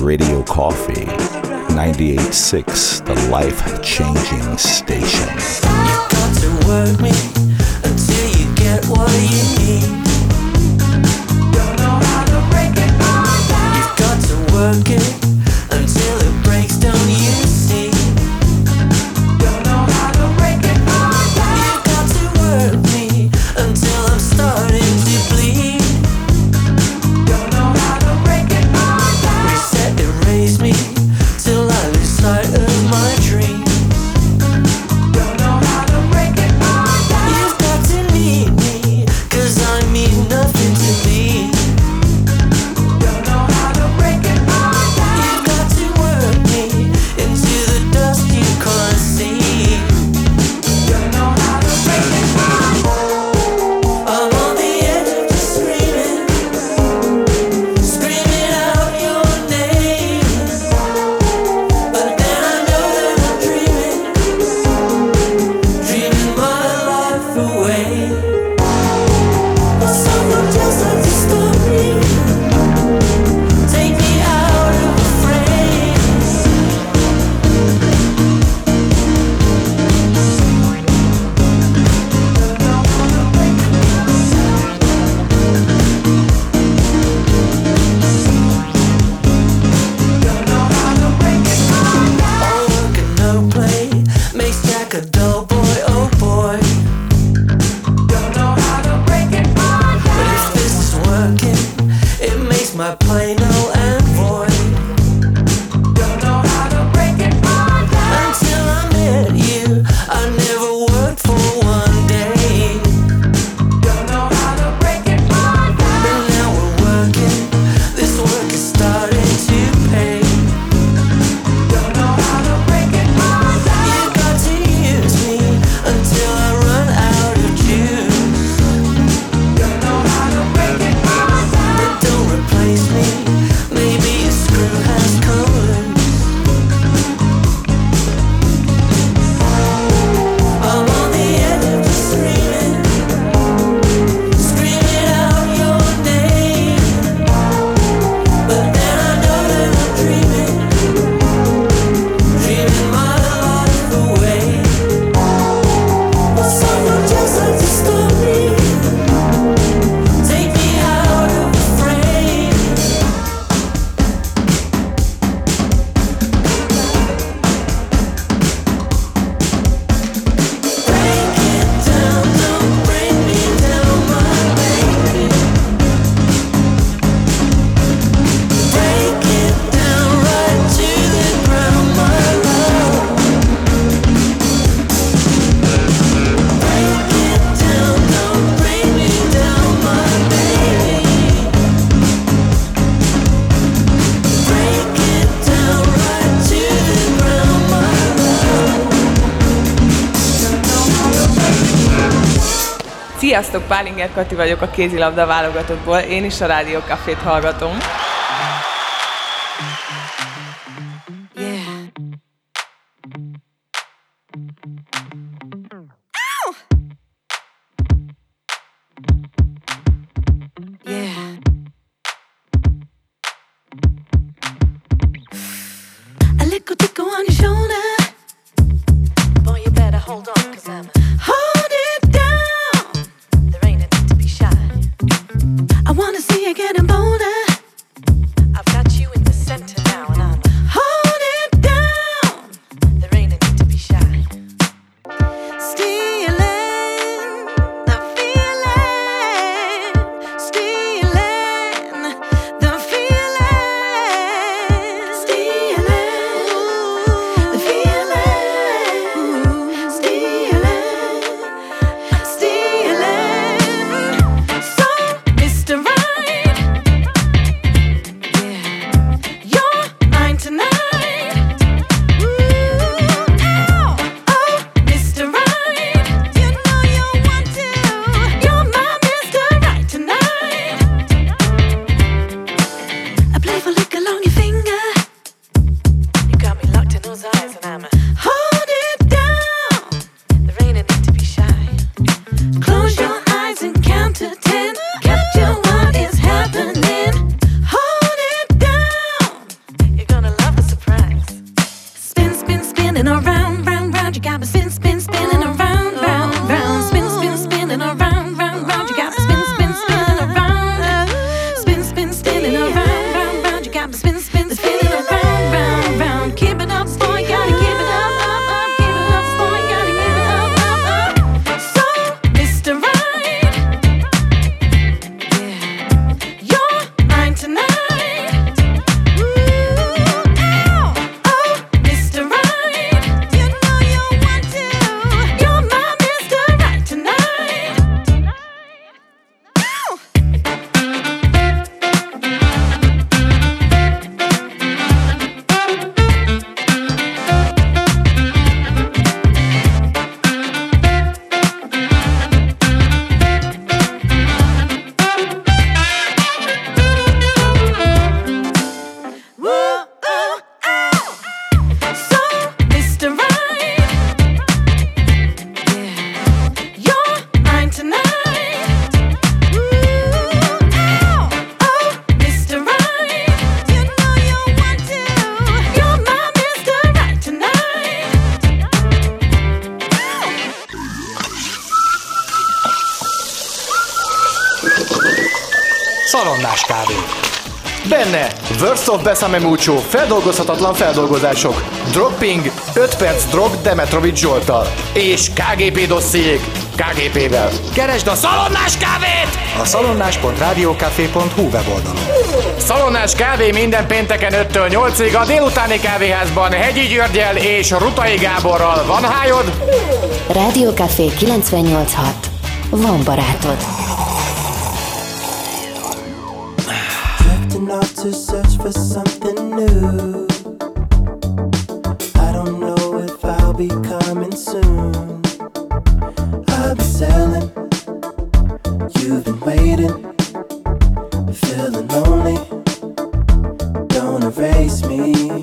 Radio Coffee 98.6, the life changing station. You got to work me until you get what you need. Don't know how to break it all down. You got to work it. Sziasztok, Pálinger Kati vagyok a kézilabda válogatottból, én is a Rádió Cafét hallgatom. Worst of Besame Mucho, feldolgozhatatlan feldolgozások, Dropping, 5 perc drog Demetrovic Zsoltal, és KGP dossziék KGP-vel. Keresd a Szalonnás kávét! A szalonnás.radiocafé.hu weboldalon. Szalonnás kávé minden pénteken 5-től 8-ig a délutáni kávéházban Hegyi Györgyel és Rutai Gáborral. Van hájod? Rádiókafé 98.6. Van barátod. For something new. I don't know if I'll be coming soon. I've been sailing. You've been waiting, feeling lonely. Don't erase me.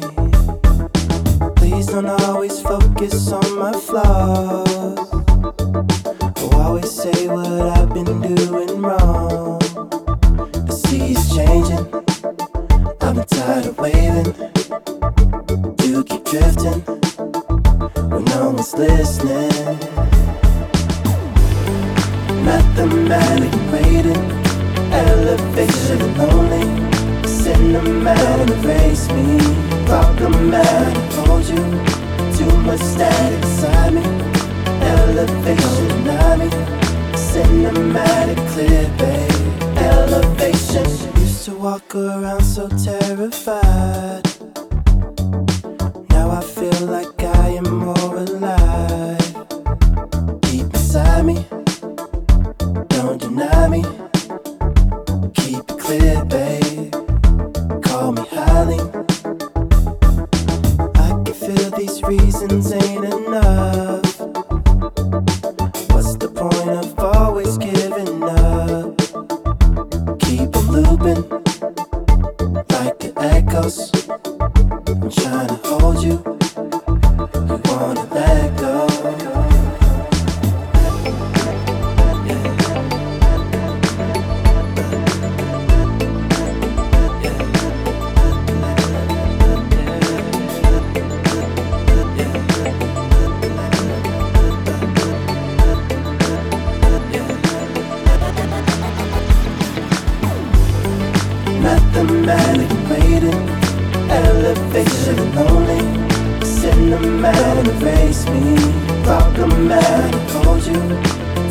Please don't always focus on my flaws. Oh, or always say what I've been doing wrong. The sea's changing. Waiting. You keep drifting when no one's listening. Mathematic waiting, elevation lonely. Cinematic erase me. Problematic hold you. Too much static inside me. Elevation deny me. Cinematic clear, babe. Elevation. To walk around so terrified.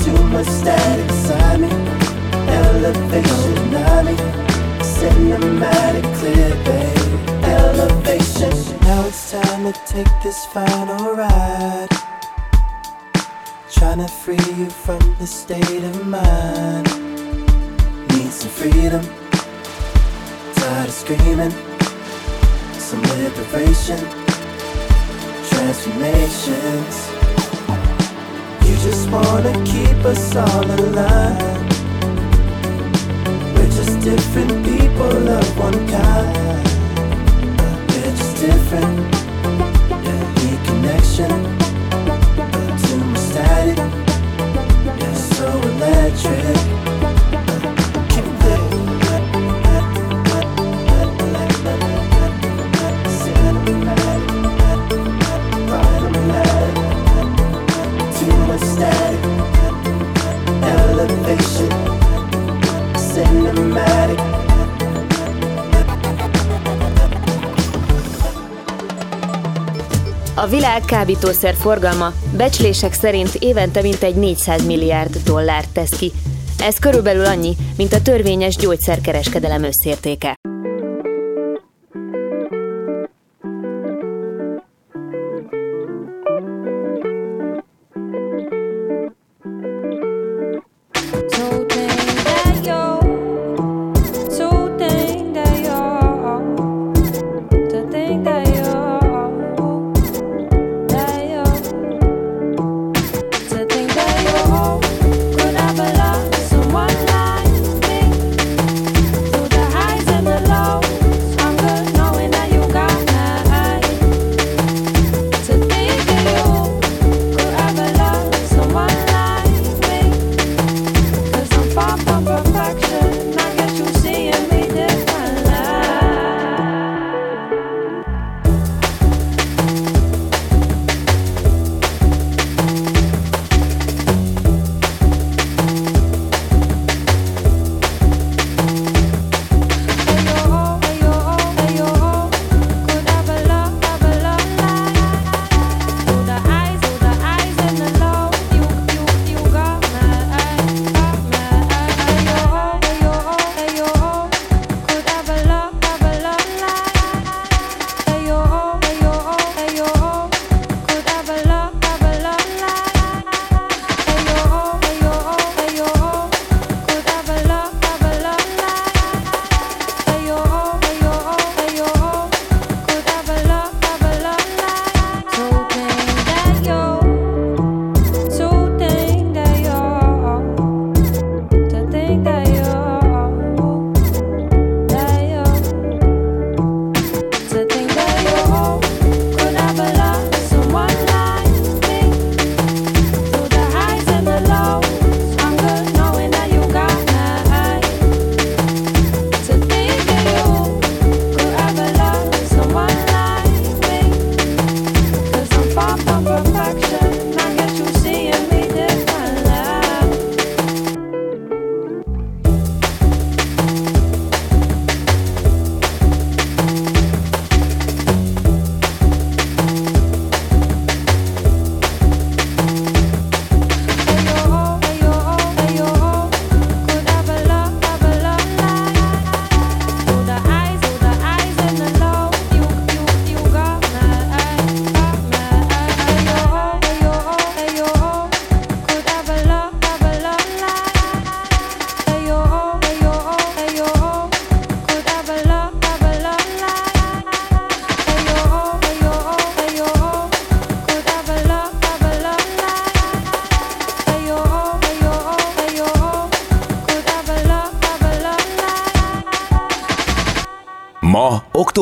Too much static inside me, elevation deny me, cinematic clear, babe, elevation. Now it's time to take this final ride, trying to free you from the state of mind. Need some freedom tired of screaming. Some liberation, transformations. Just wanna keep us all aligned. We're just different people of one kind. We're just different. Need connection. Too much static. So electric. Világ kábítószer forgalma becslések szerint évente mintegy 400 milliárd dollárt tesz ki. Ez körülbelül annyi, mint a törvényes gyógyszerkereskedelem összértéke.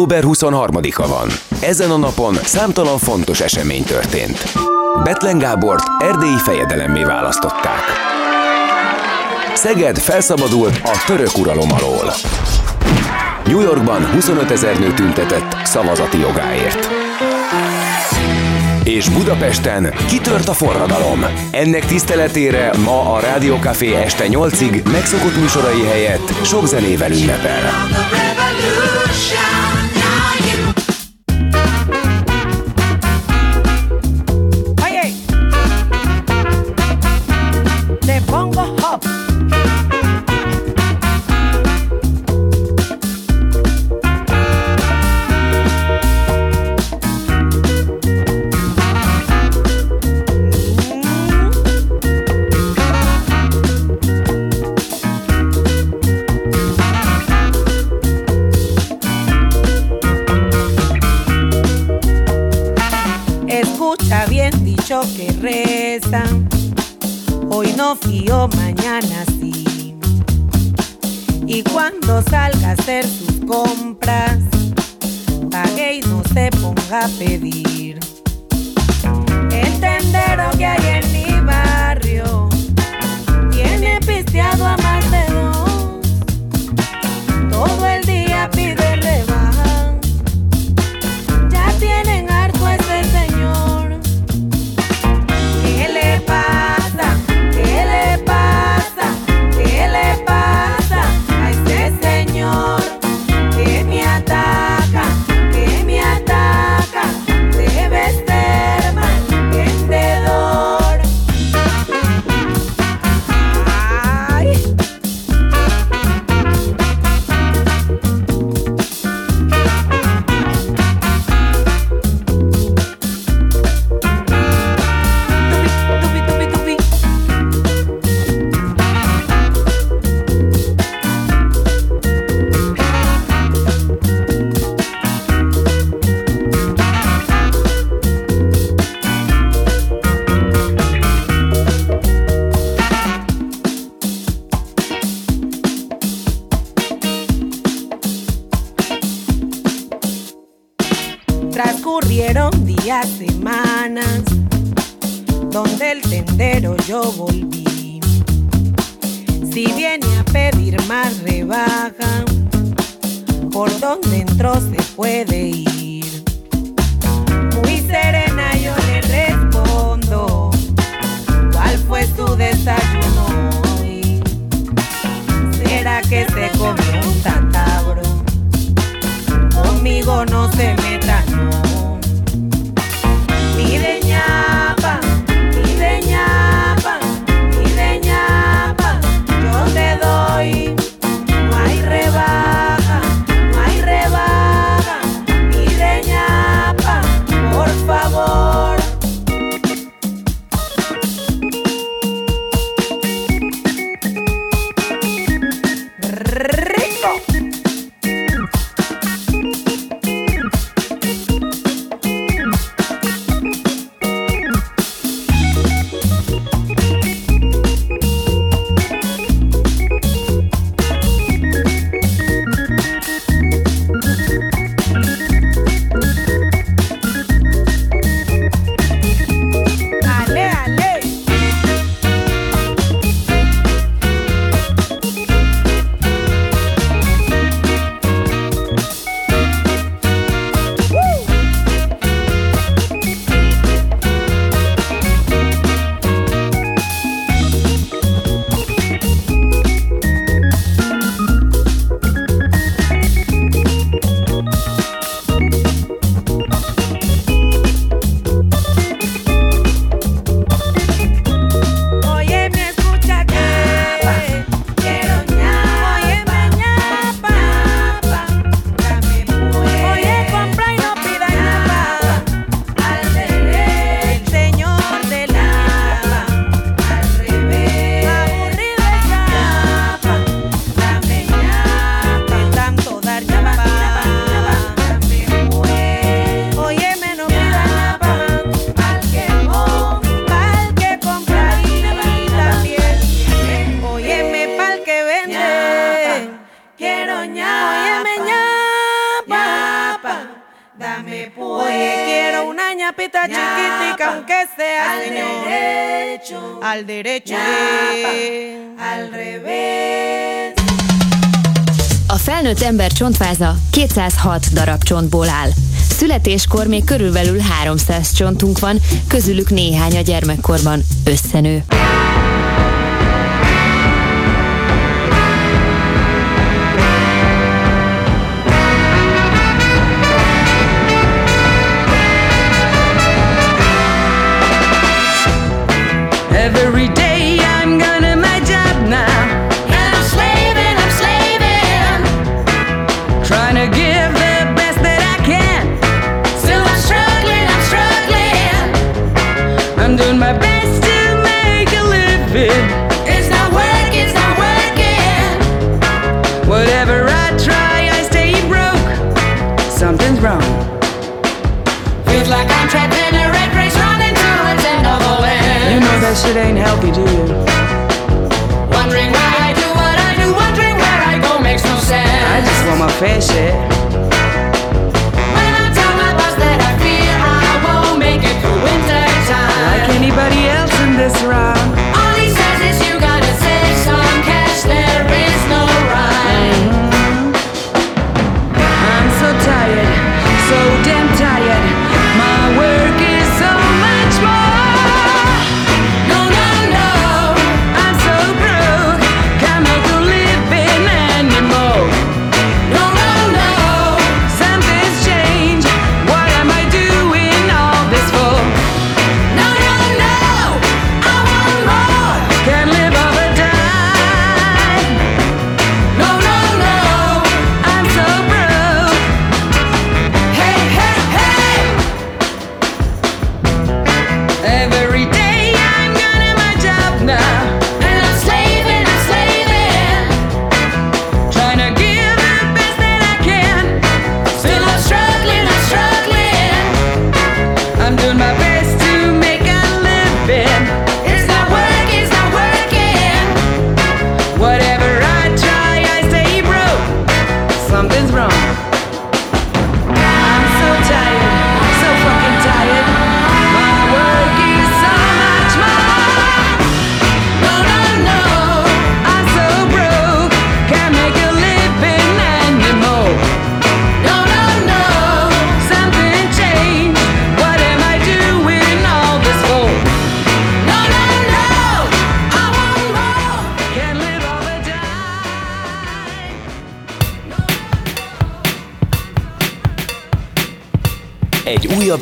Október 23-a van. Ezen a napon számtalan fontos esemény történt. Betlen Gábort erdélyi fejedelemmé választották. Szeged felszabadult a török uralom alól. New Yorkban 25 ezer nő tüntetett szavazati jogáért. És Budapesten kitört a forradalom. Ennek tiszteletére ma a Rádiókafé este 8-ig megszokott műsorai helyett sok zenével ünnepel. felnőtt ember csontváza 206 darab csontból áll. Születéskor még körülbelül 300 csontunk van, közülük néhány a gyermekkorban összenő. ain't healthy, do you?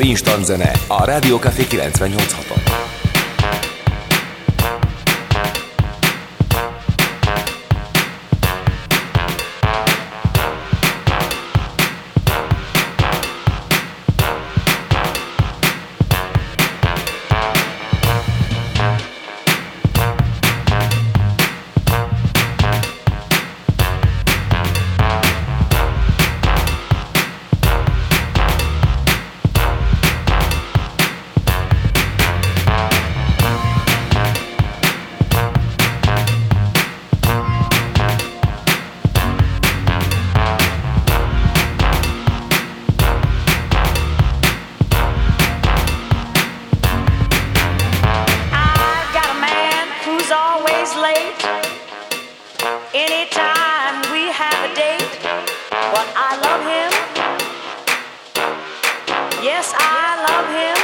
instant zene a Rádió Café 98.6-on. yes, I love him.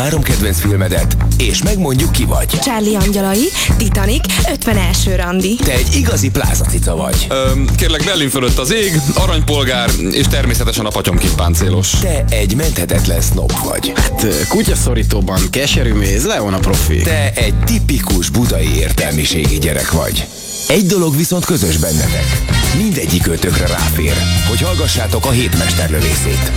három kedvenc filmedet, és megmondjuk ki vagy. Charlie Angyalai, Titanic, 51. randi. Te egy igazi plázacica vagy. Öm, kérlek, Berlin fölött az ég, aranypolgár, és természetesen a patyomkin páncélos. Te egy menthetetlen snob vagy. Hát kutyaszorítóban keserű méz, Leon a profi. Te egy tipikus budai értelmiségi gyerek vagy. Egy dolog viszont közös bennetek. Mindegyik ötökre ráfér, hogy hallgassátok a hétmesterlövészét.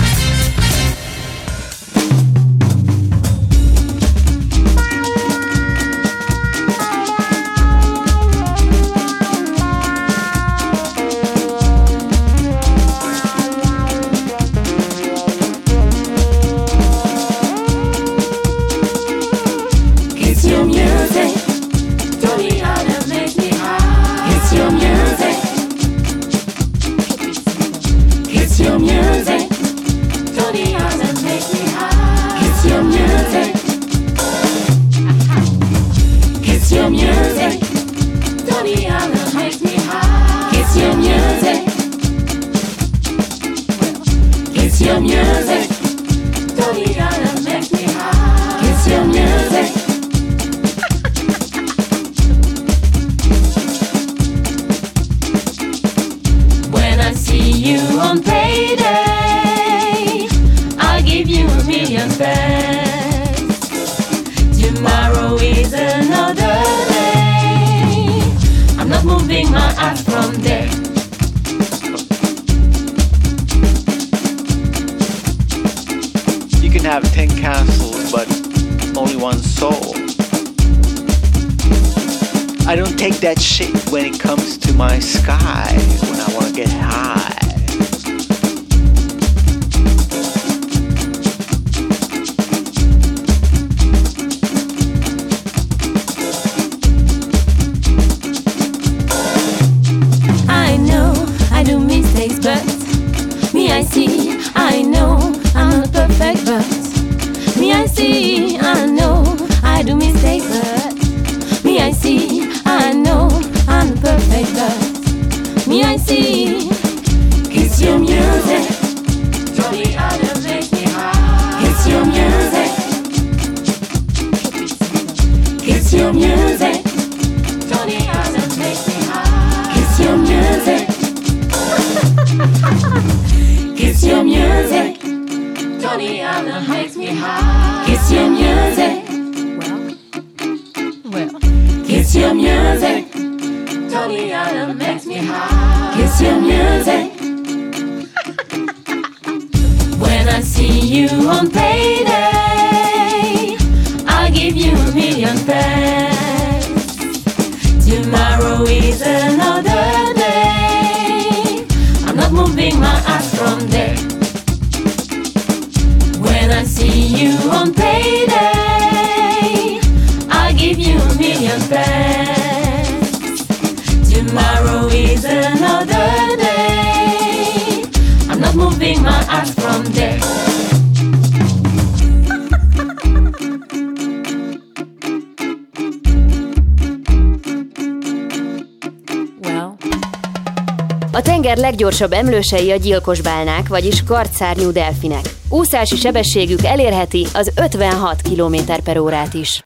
I don't take that shit when it comes to my sky when I want to get high. Leggyorsabb emlősei a gyilkos bálnák, vagyis kartszárnyú delfinek. Úszási sebességük elérheti az 56 km per órát is.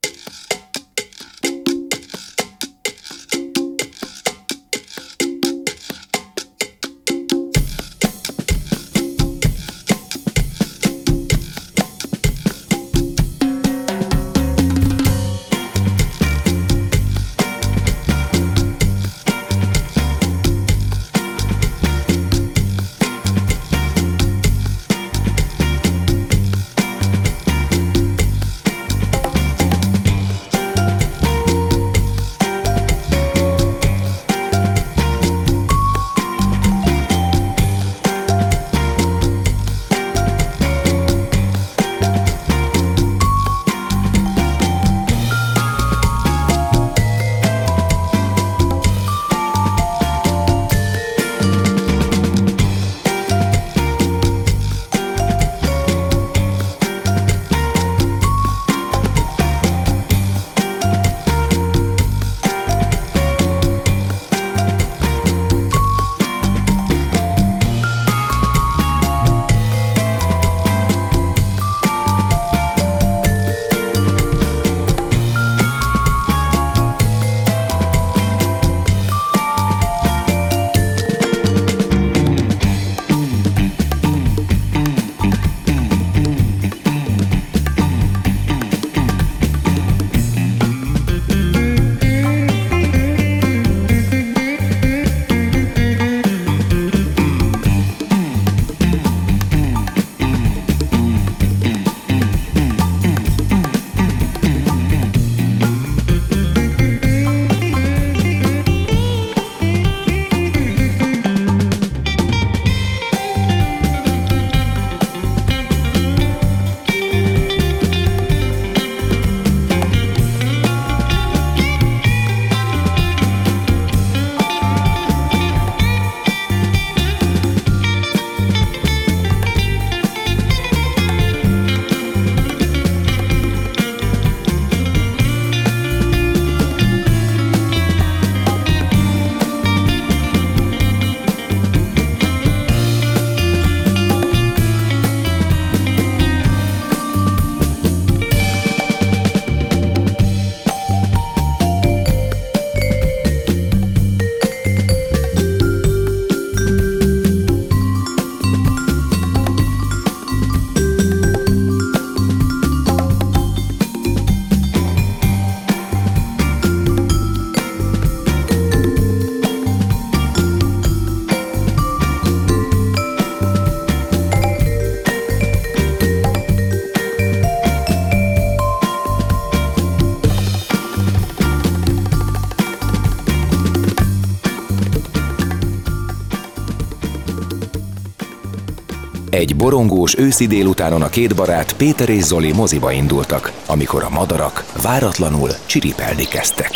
Egy borongós őszi délutánon a két barát Péter és Zoli moziba indultak, amikor a madarak váratlanul csiripelni kezdtek.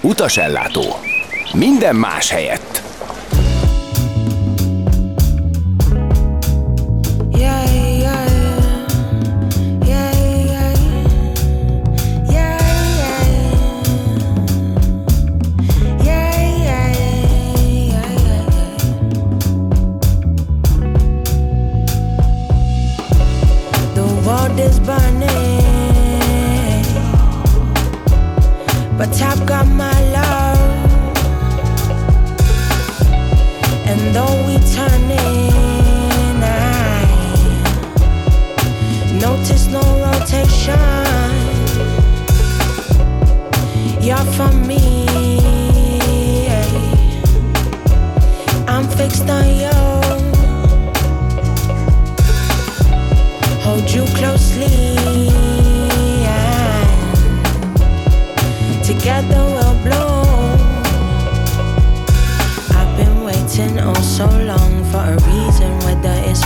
Utasellátó. Minden más helyett. that's burning. But I've got my love, and though we turn in, I notice no rotation. You're for me.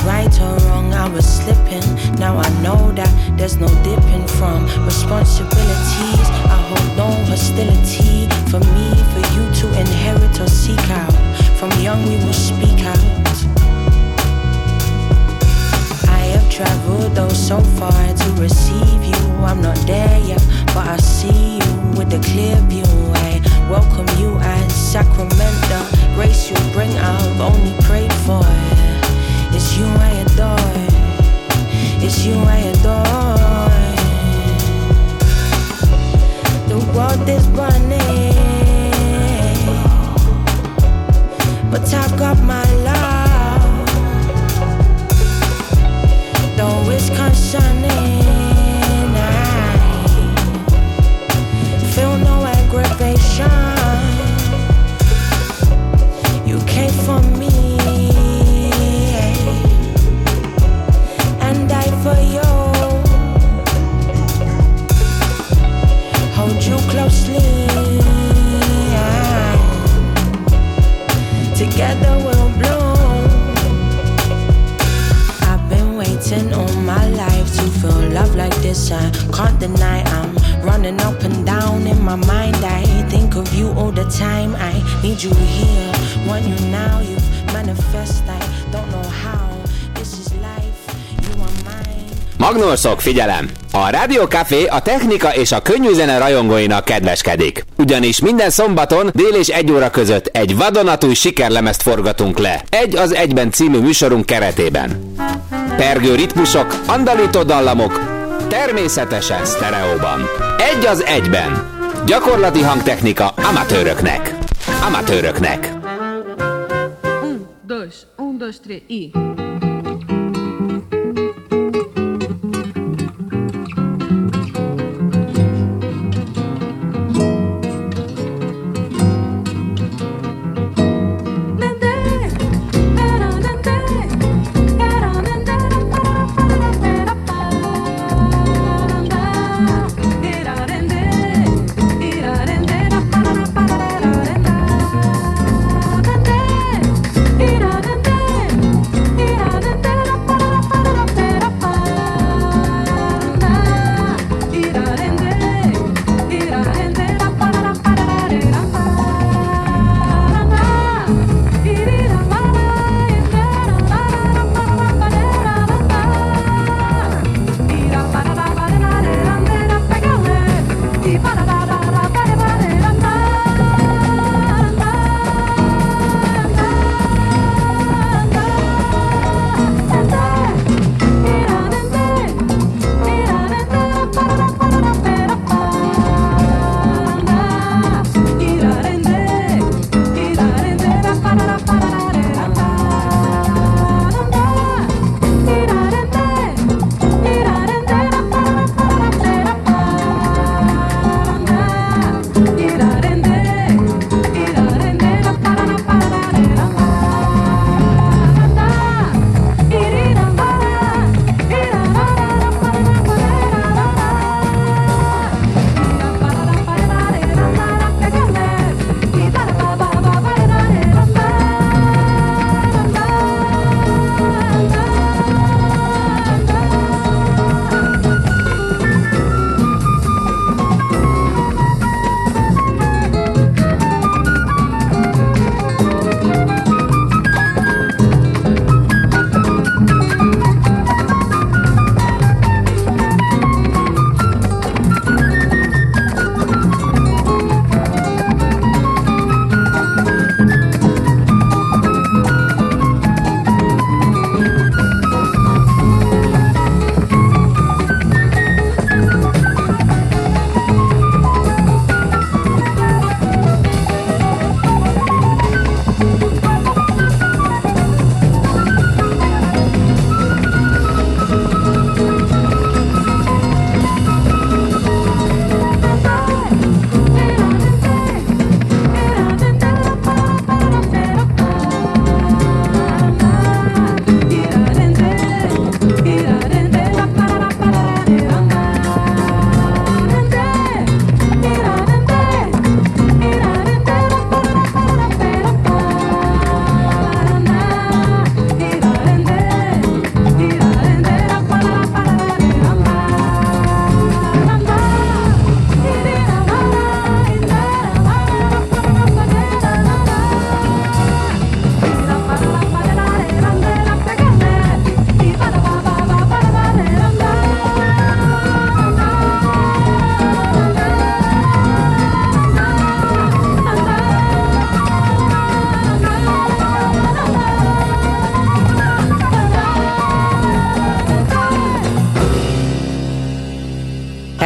Right or wrong. I was slipping, now I know that there's no dipping from responsibilities. I hold no hostility for me, for you to inherit or seek out. From young we will speak out. I have traveled though so far to receive you. I'm not there yet, but I see you with a clear view. I welcome you and sacrament the grace you bring. I've only prayed for. It's you I adore. It's you I adore. The world is burning, but I've got my love. Though it's concerning, you all the time. I need you here, want you now. You've manifest. I mine. Magnószok, figyelem! A Rádió Café a technika és a könnyű zene rajongóinak kedveskedik. Ugyanis minden szombaton dél és egy óra között egy vadonatúj sikerlemezt forgatunk le. Egy az egyben című műsorunk keretében. Pergő ritmusok, andalító dallamok, természetesen sztereóban. Egy az egyben. Gyakorlati hangtechnika amatőröknek. Amatőröknek. Um, dois, um, dois, três e.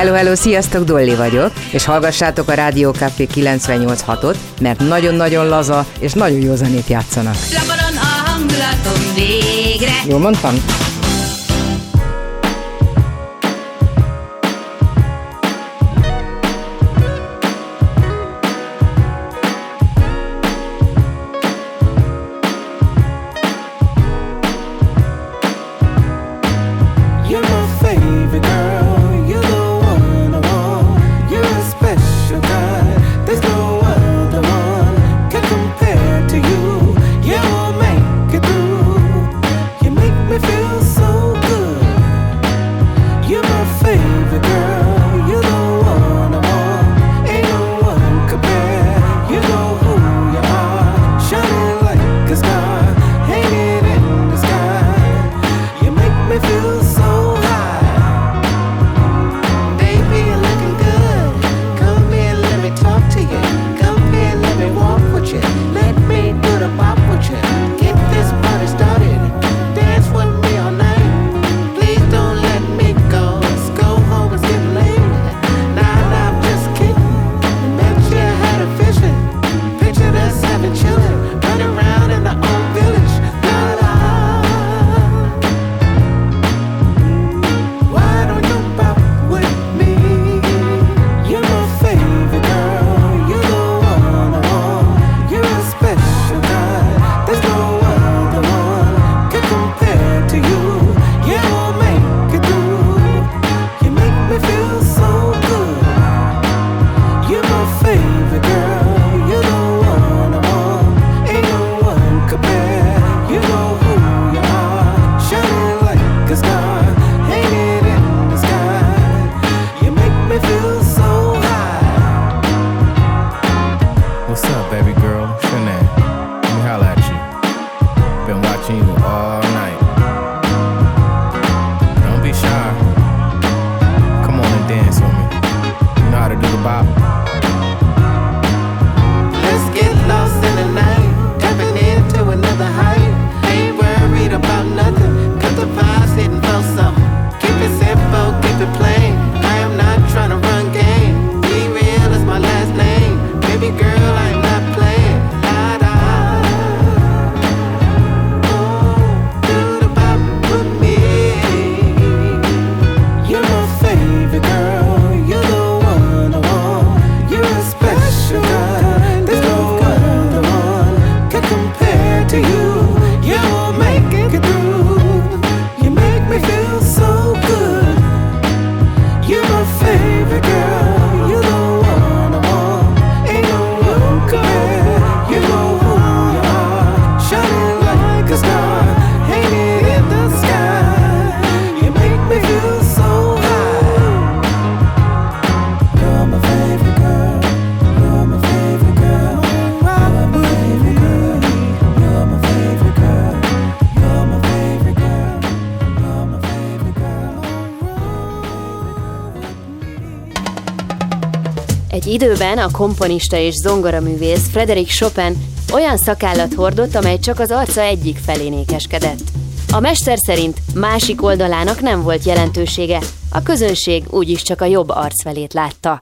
Hello, hello, sziasztok, Dolly vagyok, és hallgassátok a Rádió Café 98.6-ot, mert nagyon-nagyon laza és nagyon jó zenét játszanak. Labaron a hangulatom végre. Jól mondtam? időben a komponista és zongoraművész Frederick Chopin olyan szakállat hordott, amely csak az arca egyik felén ékeskedett. A mester szerint másik oldalának nem volt jelentősége, a közönség úgyis csak a jobb arc felét látta.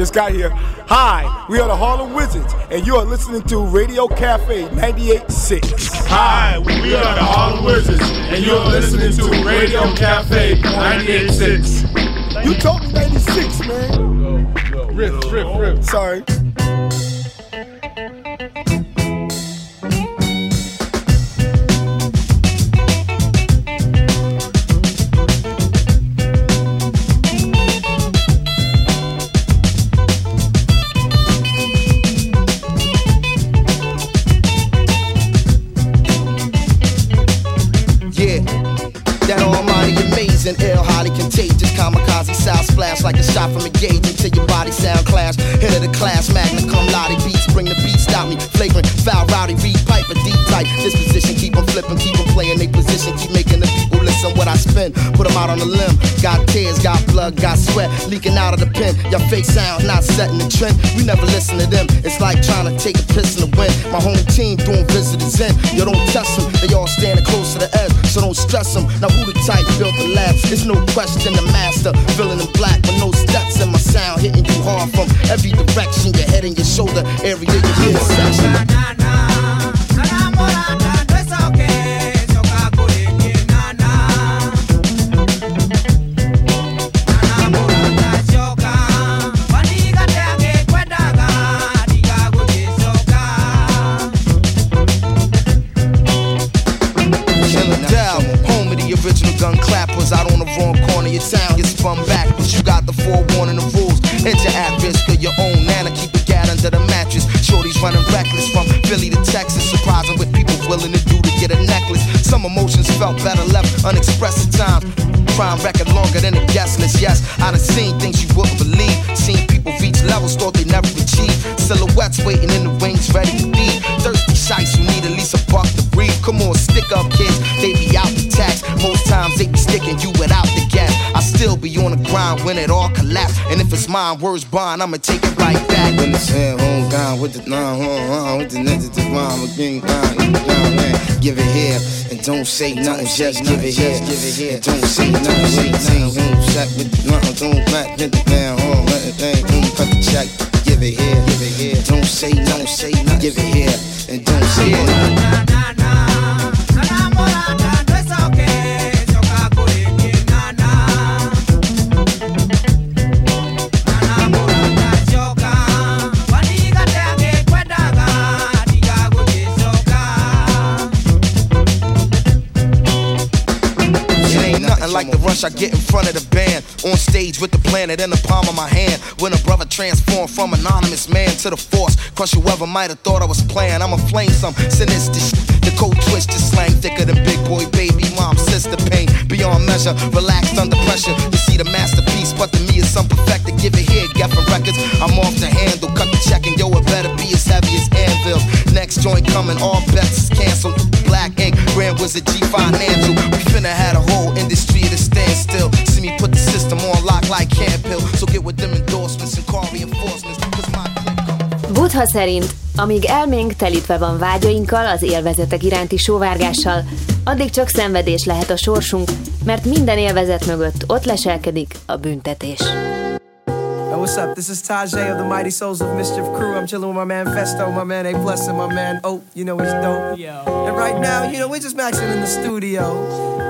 Just got here. Hi, we are the Harlem Wizards, and you are listening to Radio Cafe 98.6. Hi, we are the Harlem Wizards, and you're listening to Radio Cafe 98.6. You told me 96, man. Riff, riff, riff. Sorry. Like a shot from a gauge until your body sound clash. Head of the class, magna cum laude beats, bring the beat, stop me. Flagrant, foul, rowdy, read a deep type. Disposition, keep on flipping, keep on playing they position, keep making the people listen what I spin. Put them out on the limb. Got tears, got blood, got sweat leaking out of the pen. Your fake sound not setting the trend. We never listen to them. It's like trying to take a piss in the wind. My home team doing visitors in. You don't test them, they all standing close to the edge. So don't stress them. Now who the type built the lab? It's no question the master. Feeling in black with no steps in my sound. Hitting you hard from every direction. Your head and your shoulder area, your midsection. Felt better left unexpressed at times. Crime record longer than a guest list. Yes, I done seen things you wouldn't believe. Seen people reach levels thought they never achieved. Silhouettes waiting in the wings, ready to leave. Thirsty shites who need at least a buck to breathe. Come on, stick up, kids. On grind when it all collapse. And if it's mine, words bond, I'ma take it right back. When it's head home oh, down with the nine on with the ninja to rhyme again down down man. Give it here and don't say nothing, just give it here. Give it here. Don't say nothing, say nothing. Don't check with the nothing, don't back with the down home. Let it thing, don't cut the check. Give it here, give it here. Don't say nothing, say nothing. Give it here and don't say nothing. Rush I get in front of the band. On stage with the planet in the palm of my hand. When a brother transformed from anonymous man to the force. Crush whoever might have thought I was playing. I'ma flame some sinister. The cold twist is slang thicker than big boy baby mom sister pain. Beyond measure, relaxed under pressure. You see the masterpiece, but to me it's some perfected. Give it here, Geffen Records. I'm off the handle, cut the check and yo, it better be as heavy as anvils. Next joint coming, all bets is canceled. Black ink, Grand Wizard G Financial. We finna had a whole industry to stand still. See me put the system on lock like can pill. So get with them endorsements and call reinforcements. Cause my Budha szerint, amíg elménk telítve van vágyainkkal, az élvezetek iránti sóvárgással, addig csak szenvedés lehet a sorsunk, mert minden élvezet mögött ott leselkedik a büntetés. Yo, what's up? This is Tajai of the Mighty Souls of Mischief crew. I'm chilling with my man Phesto, my man A Plus, and my man Oh, You know it's dope. And right now, you know, we're just maxing in the studio.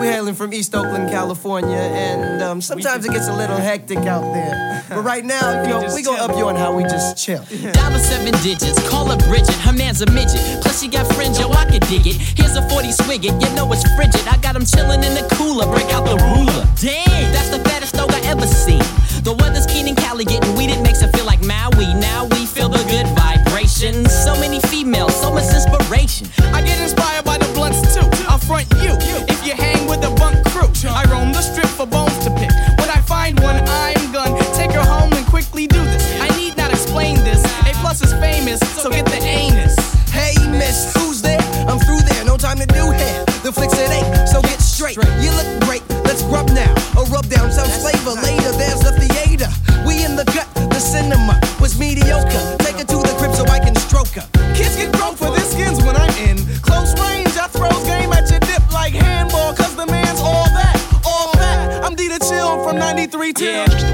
We're hailing from East Oakland, California, and um, sometimes it gets a little hectic out there. But right now, you know, we gonna up you on how we just chill. Dollar seven digits, call her Bridget, her man's a midget. Plus she got fringe, yo, I could dig it. Here's a 40 swig it, you know it's frigid. I got him chilling in the cooler, break out the ruler. Damn, that's the fattest dog I ever seen. The weather's keen in Cali, getting weed, it makes it feel like Maui. Now we feel the good vibrations. So many females, so much inspiration. I get inspired by the blunts too. I'll front you if you hang with a bunk crew. I roam the strip for bones to pick. When I find one, I'm gonna take her home and quickly do this. I need not explain this. A plus is famous, so get the anus. Hey, miss, who's there? I'm through there, no time to do hair. The flicks it ain't, so get straight. You look great, let's grub now. Or rub down some flavor later, there's the theater. We in the gut, the cinema was mediocre. Take her to the crib so I can stroke her. Kids get broke for their skins when I'm in close range. I throw game at your dip like handball, cause the man's all that, all that. I'm D the chill from 93 till.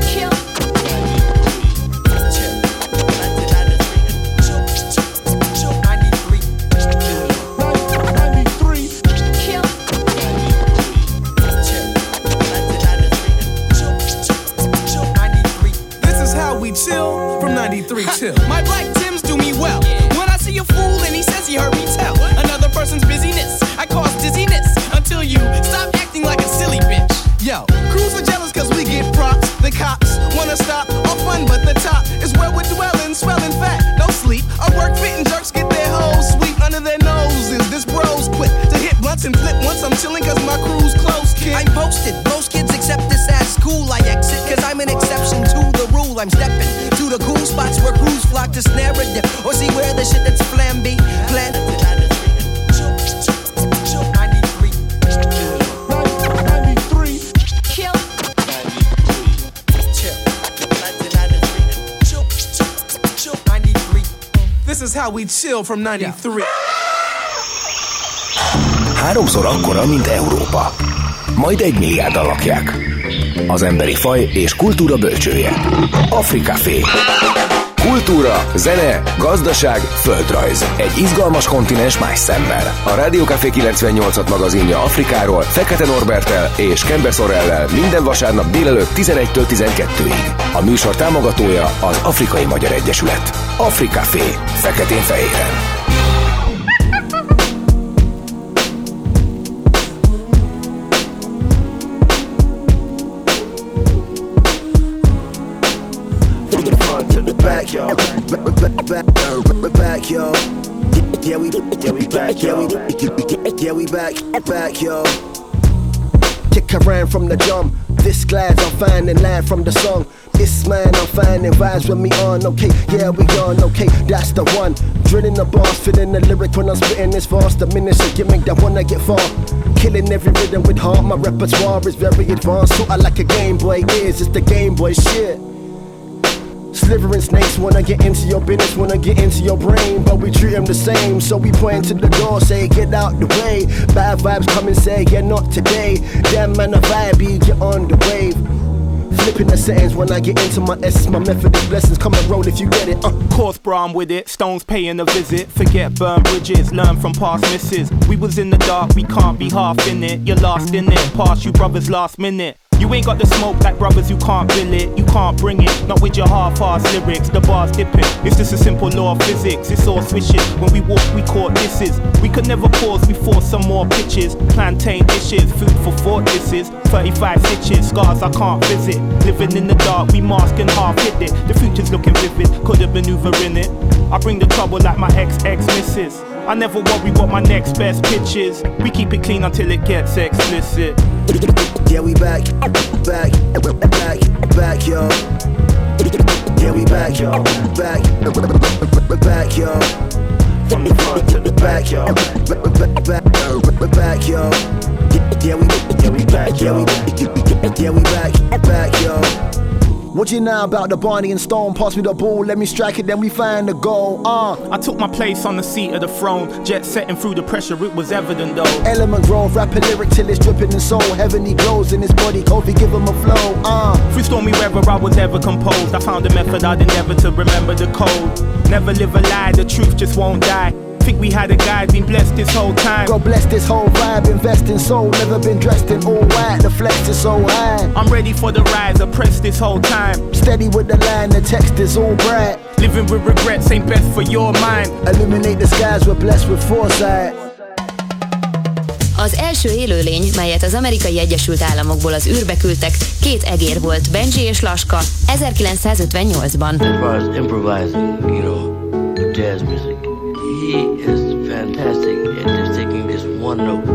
Flock to snare a dip or see where the shit that's flamby. Plan. This is how we chill from 93. Háromszor akkora, mint Európa. Majd egy milliárdan lakják. Az emberi faj és kultúra bölcsője. Afrikafé. Kultúra, zene, gazdaság, földrajz. Egy izgalmas kontinens más szemmel. A Rádió Café 98 magazinja Afrikáról Fekete Norbertel és Kembe Sorellel minden vasárnap délelőtt 11-től 12-ig. A műsor támogatója az Afrikai Magyar Egyesület. Afrikafé. Feketén-fehéren. Back, back, back, yo. Yeah, we, yeah, we back, yo. Yeah, we back, back, yo. Kick around from the jump. This glad I'm finding land from the song. This man, I'm finding vibes with me on. Okay, yeah, we on. Okay, that's the one. Drilling the bars, filling the lyric when I'm spitting this verse. The miniature gimmick that wanna get far. Killing every rhythm with heart. My repertoire is very advanced. So I like a Game Boy is. It's the Game Boy shit. Slithering snakes wanna get into your business, wanna get into your brain, but we treat them the same. So we point to the door, say get out the way. Bad vibes come and say yeah, not today. Damn man, a vibe, get on the wave. Flipping the settings when I get into my essence, my method is blessings. Come and roll if you get it. Uh. Course, bro, I'm with it. Stones paying a visit. Forget burn bridges, learn from past misses. We was in the dark, we can't be half in it. You're lost in it, past you brothers last minute. You ain't got the smoke like brothers, you can't bill it, you can't bring it. Not with your half-ass lyrics, the bars dipping. It's just a simple law of physics, it's all swishing. When we walk, we caught disses. We could never pause, we force some more pitches. Plantain dishes, food for disses. 35 stitches, scars I can't visit. Living in the dark, we mask and half hit it. The future's looking vivid, could have maneuver in it. I bring the trouble like my ex-ex misses. I never worry what my next best pitch is. We keep it clean until it gets explicit. Yeah, we back, back, back, back, yo. Yeah, we back, yo, back, back, yo. From the front to the back, yo, back, back, back, yo. Yeah, we, yeah, we back, yo. Yeah, we back, back, yo. What you know about the Barney and Stone? Pass me the ball, let me strike it, then we find the goal. Uh. I took my place on the seat of the throne. Jet setting through the pressure, it was evident though. Element grove, rapping lyric till it's dripping in soul. Heavenly glows in his body, Kobe give him a flow. Uh. Through stormy weather, I was ever composed. I found a method I'd endeavor to remember the code. Never live a lie, the truth just won't die. Think we had a guide, been blessed this whole time. God bless this whole vibe, invest in soul. Never been dressed in all white, the flex is so high. I'm ready for the rise, oppressed this whole time. Steady with the line, the text is all bright. Living with regrets ain't best for your mind. Illuminate the skies, we're blessed with foresight. Az első élőlény, melyet az amerikai Egyesült Államokból az űrbe küldtek, két egér volt, Benji és Laska, 1958-ban. He is fantastic at just taking just one note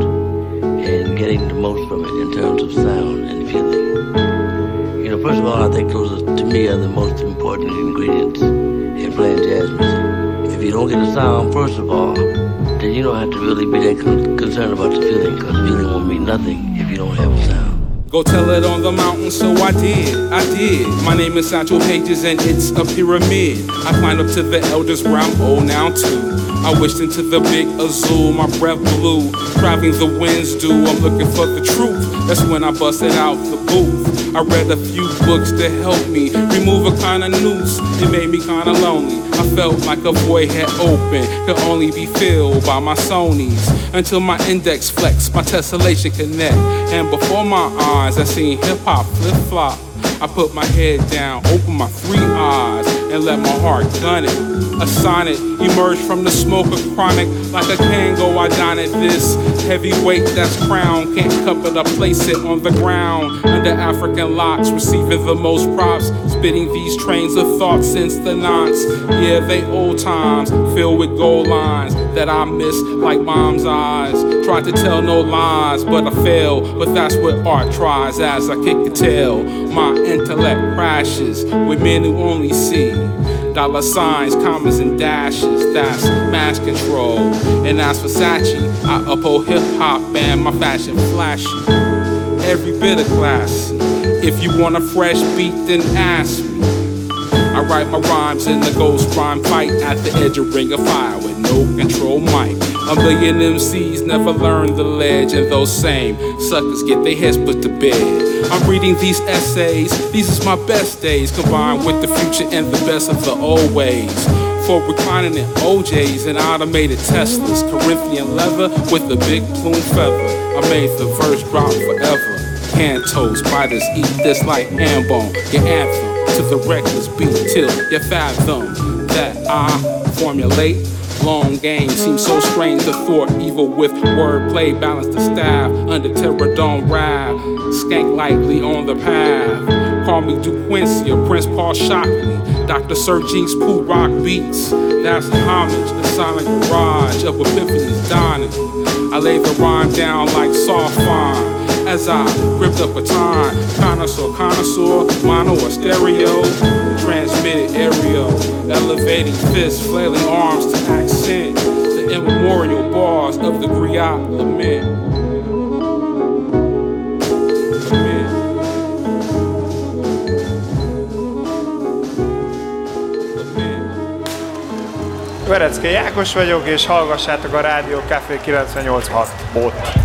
and getting the most from it in terms of sound and feeling. You know, first of all, I think those are, to me are the most important ingredients in playing jazz music. If you don't get the sound, first of all, then you don't have to really be that con- concerned about the feeling, because feeling won't mean nothing if you don't have a sound. Go tell it on the mountain, so I did, I did. My name is Satchel Pages and it's a pyramid. I climbed up to the elders where I'm old now too. I wished into the big azul, my breath blew. Driving the winds do, I'm looking for the truth. That's when I busted out the booth. I read a few books to help me remove a kind of noose. It made me kinda lonely. I felt like a void had opened, could only be filled by my Sony's. Until my index flex, my tessellation connect. And before my eyes, I seen hip hop flip flop. I put my head down, open my three eyes, and let my heart gun it. A sonnet emerged from the smoke of chronic like a Kango. I dine at this heavyweight that's crowned. Can't cup it, I place it on the ground under African locks, receiving the most props. Spitting these trains of thought since the nonce. Yeah, they old times filled with gold lines that I miss like mom's eyes. Tried to tell no lies, but I fail. But that's what art tries as I kick the tail. My intellect crashes with men who only see dollar signs, commas, and dashes. That's mass control. And as Versace, I uphold hip hop and my fashion flashy. Every bit of classy. If you want a fresh beat, then ask me. I write my rhymes in the ghost rhyme fight at the edge of ring of fire with no control mic. A million MCs never learned the ledge, and those same suckers get their heads put to bed. I'm reading these essays, these is my best days, combined with the future and the best of the old ways. For reclining in OJs and automated Teslas, Corinthian leather with a big plume feather. I made the verse drop forever. Cantos, spiders eat this like ambone, your anthem to the reckless beat till you fathom that I formulate. Long game seems so strange to thwart evil with wordplay. Balance the style under Terrordome rap. Skank lightly on the path. Call me DeQuincy or Prince Paul Shocklee. Dr. Sir Jinx Pooh Rock Beats. That's homage, the silent garage of Epiphany's dawning. I lay the rhyme down like soft fine as I grip the baton. Connoisseur, connoisseur, mono or stereo. Transmitted aerial, elevating fists, flailing arms to accent the immemorial bars of the griot lament. Verecke Jákos vagyok, és hallgassátok a Rádió Café 98.6-ot.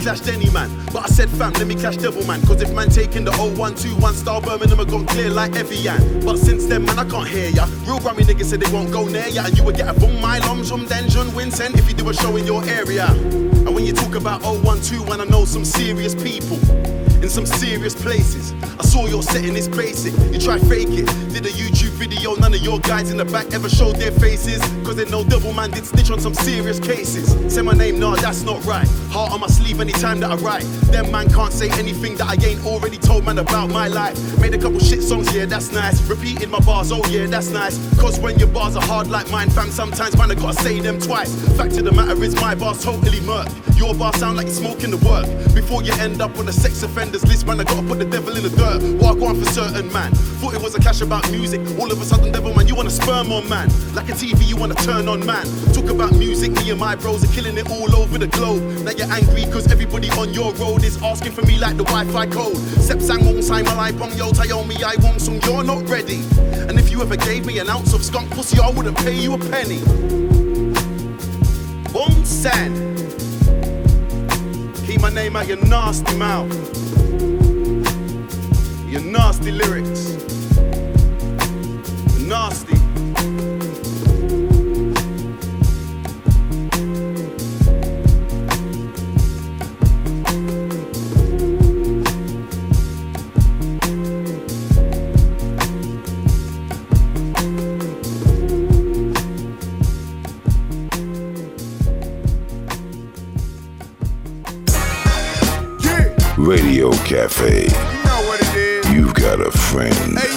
clashed any man. But I said, fam, let me clash Devil Man. Cause if man taking the 0121 star Birmingham, I got clear like Evian. But since then, man, I can't hear ya. Real Grammy niggas said they won't go near ya. You would get a boom my lums from Denjon Vincent if you do a show in your area. And when you talk about 0121, I know some serious people in some serious places. I saw your setting is basic. You try fake it. Did a YouTube video, none of your guys in the back ever showed their faces. Cause they know Devil Man did snitch on some serious cases. Say my name, nah, that's not right. Heart on my sleeve anytime that I write. Them man can't say anything that I ain't already told man about my life. Made a couple shit songs, yeah, that's nice. Repeated my bars, oh yeah, that's nice. Cause when your bars are hard like mine, fam, sometimes man, I gotta say them twice. Fact of the matter is, my bars totally murk. Your bars sound like you're smoking the work. Before you end up on a sex offenders list, man, I gotta put the devil in the dirt. Walk on for certain man. Thought it was a clash about music. All of a sudden, devil man, you wanna sperm on man. Like a TV, you wanna turn on man. Talk about music, me and my bros are killing it all over the globe. Now you're angry cause everybody on your road is asking for me like the Wi-Fi code. Sep sang wong sai malai pong yo tayomi I wong sung, you're not ready. And if you ever gave me an ounce of skunk pussy, I wouldn't pay you a penny. Bong San. Keep my name out your nasty mouth. Your nasty lyrics nasty. Radio Cafe. You know You've got a friend. Hey.